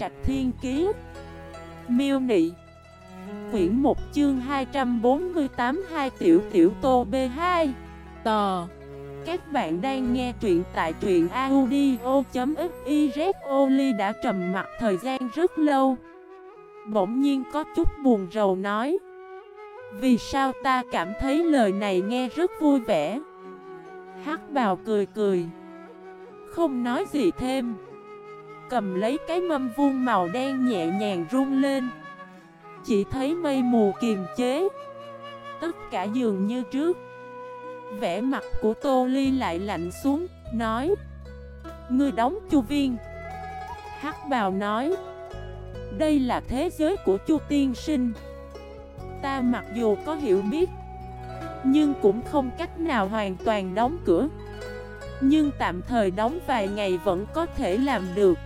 Trạch Thiên Kiế Miêu Nị. Quyển 1 chương 248 Hai Tiểu Tiểu Tô B2 Tò. Các bạn đang nghe truyện tại truyện audio.xyz Oli đã trầm mặt thời gian rất lâu. Bỗng nhiên có chút buồn rầu nói. Vì sao ta cảm thấy lời này nghe rất vui vẻ? Hắc bào cười cười. Không nói gì thêm. Cầm lấy cái mâm vuông màu đen nhẹ nhàng rung lên. Chỉ thấy mây mù kiềm chế. Tất cả dường như trước. Vẻ mặt của Tô Ly lại lạnh xuống, Nói, Ngươi đóng chu viên. Hắc bào nói, Đây là thế giới của chu tiên sinh. Ta mặc dù có hiểu biết, Nhưng cũng không cách nào hoàn toàn đóng cửa. Nhưng tạm thời đóng vài ngày vẫn có thể làm được.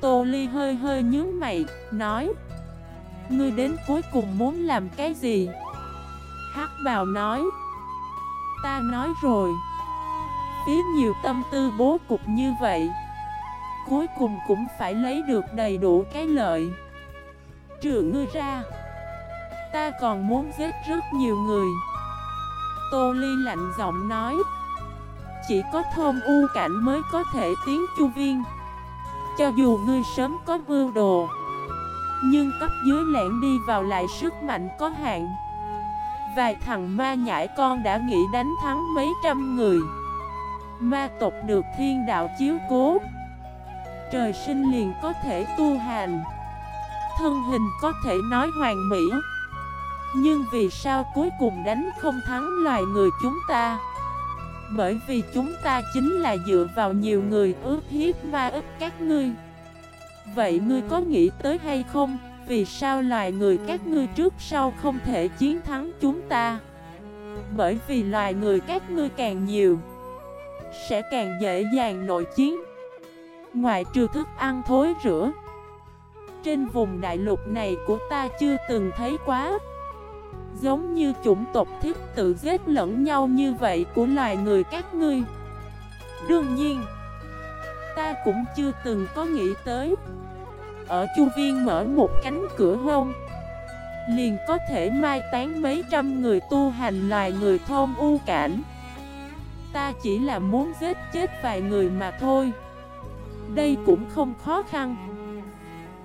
Tô Ly hơi hơi nhướng mày, nói Ngươi đến cuối cùng muốn làm cái gì? Hắc bào nói Ta nói rồi. Phí nhiều tâm tư bố cục như vậy Cuối cùng cũng phải lấy được đầy đủ cái lợi. Trừ ngươi ra Ta còn muốn giết rất nhiều người. Tô Ly lạnh giọng nói Chỉ có thôn u cảnh mới có thể tiến chu viên cho dù ngươi sớm có mưu đồ, Nhưng cấp dưới lẻn đi vào lại sức mạnh có hạn. Vài thằng ma nhãi con đã nghĩ đánh thắng mấy trăm người. Ma tộc được thiên đạo chiếu cố. Trời sinh liền có thể tu hành. Thân hình có thể nói hoàn mỹ. Nhưng vì sao cuối cùng đánh không thắng loài người chúng ta? Bởi vì chúng ta chính là dựa vào nhiều người ước hiếp ma ức các ngươi Vậy ngươi có nghĩ tới hay không? Vì sao loài người các ngươi trước sau không thể chiến thắng chúng ta? Bởi vì loài người các ngươi càng nhiều, Sẽ càng dễ dàng nội chiến Ngoại trừ thức ăn thối rửa Trên vùng đại lục này của ta chưa từng thấy quá Giống như chủng tộc thiết tự giết lẫn nhau như vậy của loài người các ngươi. Đương nhiên, Ta cũng chưa từng có nghĩ tới. Ở chu viên mở một cánh cửa hông, Liền có thể mai tán mấy trăm người tu hành loài người thôn u cảnh. Ta chỉ là muốn giết chết vài người mà thôi. Đây cũng không khó khăn.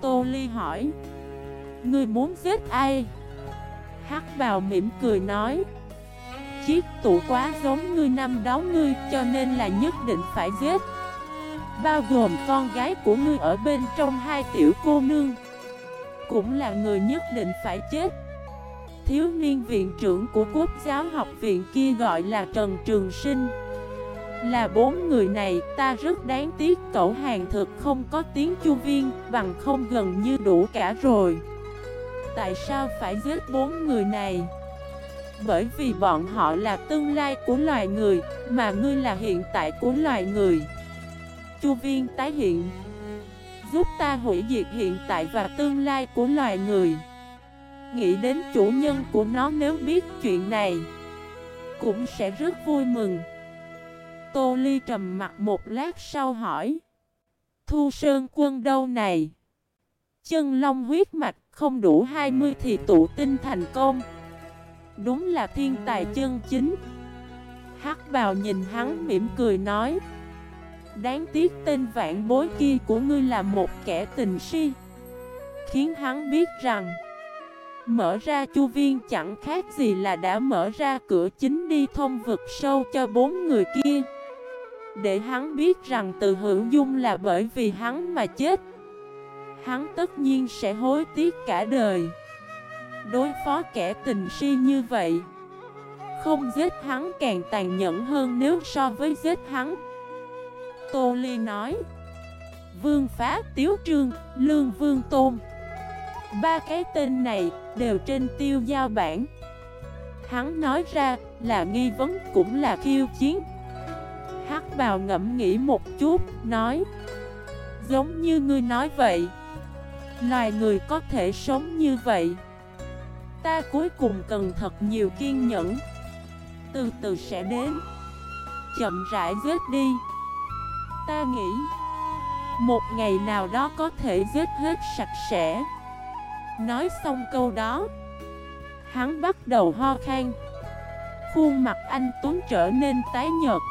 Tô Ly hỏi, Ngươi muốn giết ai? Hắc bào mỉm cười nói, Chiếc tủ quá giống ngươi năm đó ngươi, cho nên là nhất định phải giết. Bao gồm con gái của ngươi ở bên trong hai tiểu cô nương, Cũng là người nhất định phải chết. Thiếu niên viện trưởng của quốc giáo học viện kia gọi là Trần Trường Sinh. Là bốn người này, ta rất đáng tiếc, cậu hàng thực không có tiếng chu viên, Bằng không gần như đủ cả rồi tại sao phải giết bốn người này? Bởi vì bọn họ là tương lai của loài người, mà ngươi là hiện tại của loài người. Chu viên tái hiện Giúp ta hủy diệt hiện tại và tương lai của loài người Nghĩ đến chủ nhân của nó nếu biết chuyện này Cũng sẽ rất vui mừng Tô Ly trầm mặt một lát sau hỏi Thu Sơn quân đâu này Chân long huyết mạch không đủ 20 thì tụ tinh thành công Đúng là thiên tài chân chính. Hắc bào nhìn hắn mỉm cười nói, Đáng tiếc tên vạn bối kia của ngươi là một kẻ tình si. Khiến hắn biết rằng, Mở ra chu viên chẳng khác gì là đã mở ra cửa chính đi thông vực sâu cho bốn người kia. Để hắn biết rằng từ hữu dung là bởi vì hắn mà chết. Hắn tất nhiên sẽ hối tiếc cả đời. Đối phó kẻ tình si như vậy Không giết hắn càng tàn nhẫn hơn nếu so với giết hắn. Tô Ly nói Vương Phá Tiếu Trương, Lương Vương Tôn. Ba cái tên này đều trên tiêu giao bản Hắn nói ra là nghi vấn cũng là khiêu chiến. Hắc bào ngẫm nghĩ một chút, nói Giống như ngươi nói vậy Loài người có thể sống như vậy. Ta cuối cùng cần thật nhiều kiên nhẫn. Từ từ sẽ đến. Chậm rãi giết đi. Ta nghĩ, Một ngày nào đó có thể giết hết sạch sẽ. Nói xong câu đó, Hắn bắt đầu ho khan. Khuôn mặt anh Tuấn trở nên tái nhợt.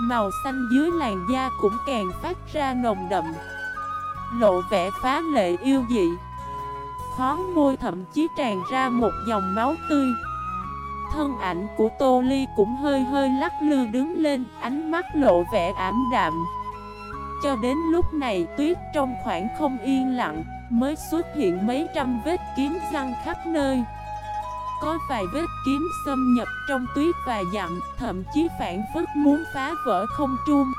Màu xanh dưới làn da cũng càng phát ra nồng đậm. Lộ vẻ phá lệ yêu dị. Khó môi thậm chí tràn ra một dòng máu tươi. Thân ảnh của Tô Ly cũng hơi hơi lắc lư đứng lên, Ánh mắt lộ vẻ ảm đạm. Cho đến lúc này, tuyết trong khoảng không yên lặng Mới xuất hiện mấy trăm vết kiếm răng khắp nơi. Có vài vết kiếm xâm nhập trong tuyết và dặm, Thậm chí phản phức muốn phá vỡ không trung.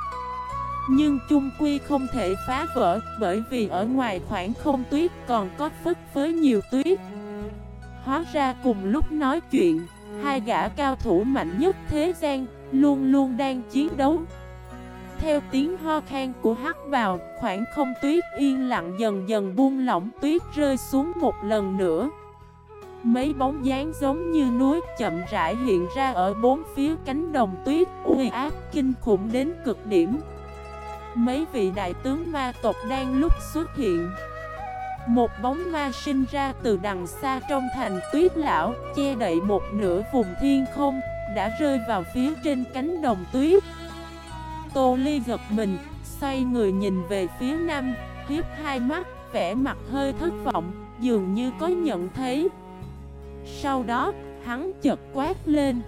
Nhưng chung quy không thể phá vỡ, Bởi vì ở ngoài khoảng không tuyết còn có phức với nhiều tuyết. Hóa ra cùng lúc nói chuyện, Hai gã cao thủ mạnh nhất thế gian Luôn luôn đang chiến đấu. Theo tiếng ho khan của hắc vào Khoảng không tuyết yên lặng dần dần buông lỏng tuyết rơi xuống một lần nữa. Mấy bóng dáng giống như núi chậm rãi hiện ra ở bốn phía cánh đồng tuyết uy ác kinh khủng đến cực điểm. Mấy vị đại tướng ma tộc đang lúc xuất hiện. Một bóng ma sinh ra từ đằng xa trong thành tuyết lão, Che đậy một nửa vùng thiên không, Đã rơi vào phía trên cánh đồng tuyết. Tô Ly gật mình, Xoay người nhìn về phía nam Hiếp hai mắt, vẻ mặt hơi thất vọng, Dường như có nhận thấy. Sau đó, hắn chợt quát lên.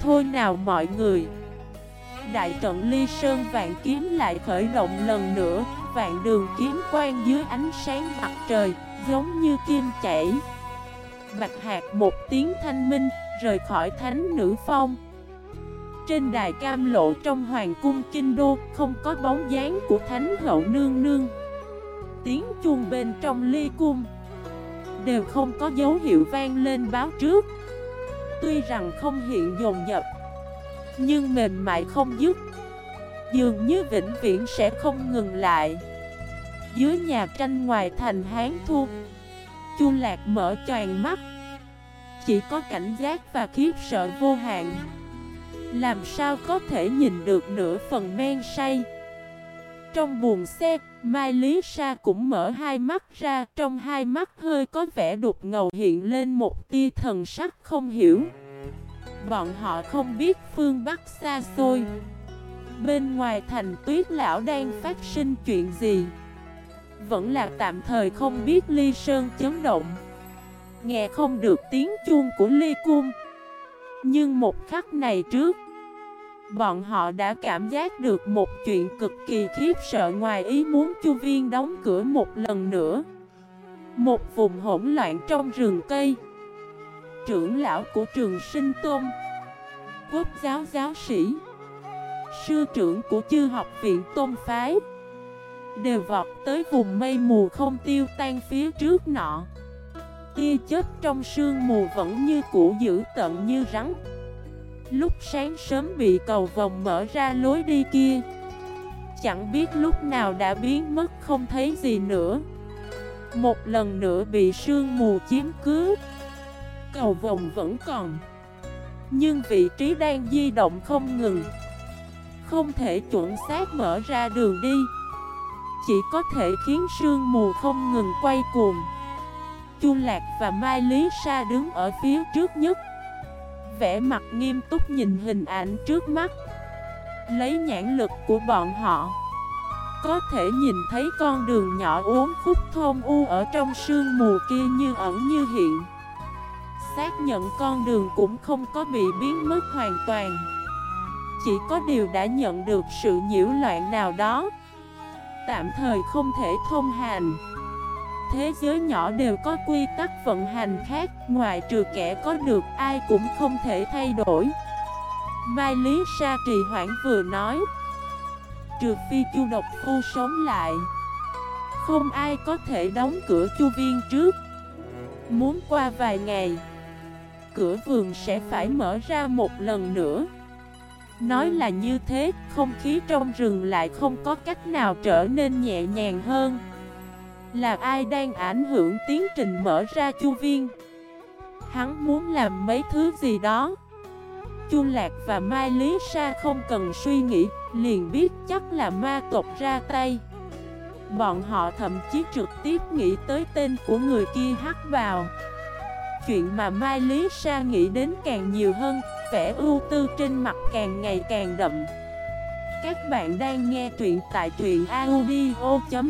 Thôi nào mọi người Đại trận ly sơn vạn kiếm lại khởi động lần nữa vạn đường kiếm quang dưới ánh sáng mặt trời, giống như kim chảy. Bạch hạt một tiếng thanh minh, rời khỏi thánh nữ phong. Trên đài cam lộ trong hoàng cung kinh đô, không có bóng dáng của thánh hậu nương nương. Tiếng chuông bên trong ly cung, đều không có dấu hiệu vang lên báo trước. Tuy rằng không hiện dồn dập, nhưng mềm mại không dứt. Dường như vĩnh viễn sẽ không ngừng lại. Dưới nhà tranh ngoài thành Hán Thu Chu Lạc mở choàng mắt. Chỉ có cảnh giác và khiếp sợ vô hạn. Làm sao có thể nhìn được nửa phần men say? Trong buồn xe, Mai Lý Sa cũng mở hai mắt ra Trong hai mắt hơi có vẻ đục ngầu hiện lên một tia thần sắc không hiểu. Bọn họ không biết phương Bắc xa xôi. Bên ngoài thành tuyết lão đang phát sinh chuyện gì? Vẫn là tạm thời không biết ly sơn chấn động. Nghe không được tiếng chuông của ly cung. Nhưng một khắc này trước, Bọn họ đã cảm giác được một chuyện cực kỳ khiếp sợ ngoài ý muốn chu viên đóng cửa một lần nữa. Một vùng hỗn loạn trong rừng cây. Trưởng lão của trường sinh tôn, Quốc giáo giáo sĩ, Sư trưởng của chư học viện tôn phái, Đều vọt tới vùng mây mù không tiêu tan phía trước nọ. Tia chết trong sương mù vẫn như cũ giữ tận như rắn. Lúc sáng sớm bị cầu vòng mở ra lối đi kia, Chẳng biết lúc nào đã biến mất không thấy gì nữa. Một lần nữa bị sương mù chiếm cứ. Cầu vòng vẫn còn. Nhưng vị trí đang di động không ngừng. Không thể chuẩn xác mở ra đường đi. Chỉ có thể khiến sương mù không ngừng quay cuồng. Chu Lạc và Mai Lý Sa đứng ở phía trước nhất. Vẽ mặt nghiêm túc nhìn hình ảnh trước mắt. Lấy nhãn lực của bọn họ. Có thể nhìn thấy con đường nhỏ uốn khúc thôn u ở trong sương mù kia như ẩn như hiện. Xác nhận con đường cũng không có bị biến mất hoàn toàn. Chỉ có điều đã nhận được sự nhiễu loạn nào đó. Tạm thời không thể thông hành. Thế giới nhỏ đều có quy tắc vận hành khác, Ngoài trừ kẻ có được, ai cũng không thể thay đổi. Mai Lý Sa trì hoãn vừa nói, Trừ phi chu độc khu sống lại, Không ai có thể đóng cửa chu viên trước. Muốn qua vài ngày Cửa vườn sẽ phải mở ra một lần nữa. Nói là như thế, không khí trong rừng lại không có cách nào trở nên nhẹ nhàng hơn. Là ai đang ảnh hưởng tiến trình mở ra chu viên? Hắn muốn làm mấy thứ gì đó? Chu Lạc và Mai Lý Sa không cần suy nghĩ Liền biết chắc là ma tộc ra tay. Bọn họ thậm chí trực tiếp nghĩ tới tên của người kia hắt vào Chuyện mà Mai Lý Sa nghĩ đến càng nhiều hơn, Vẻ ưu tư trên mặt càng ngày càng đậm. Các bạn đang nghe truyện tại truyện audio.fif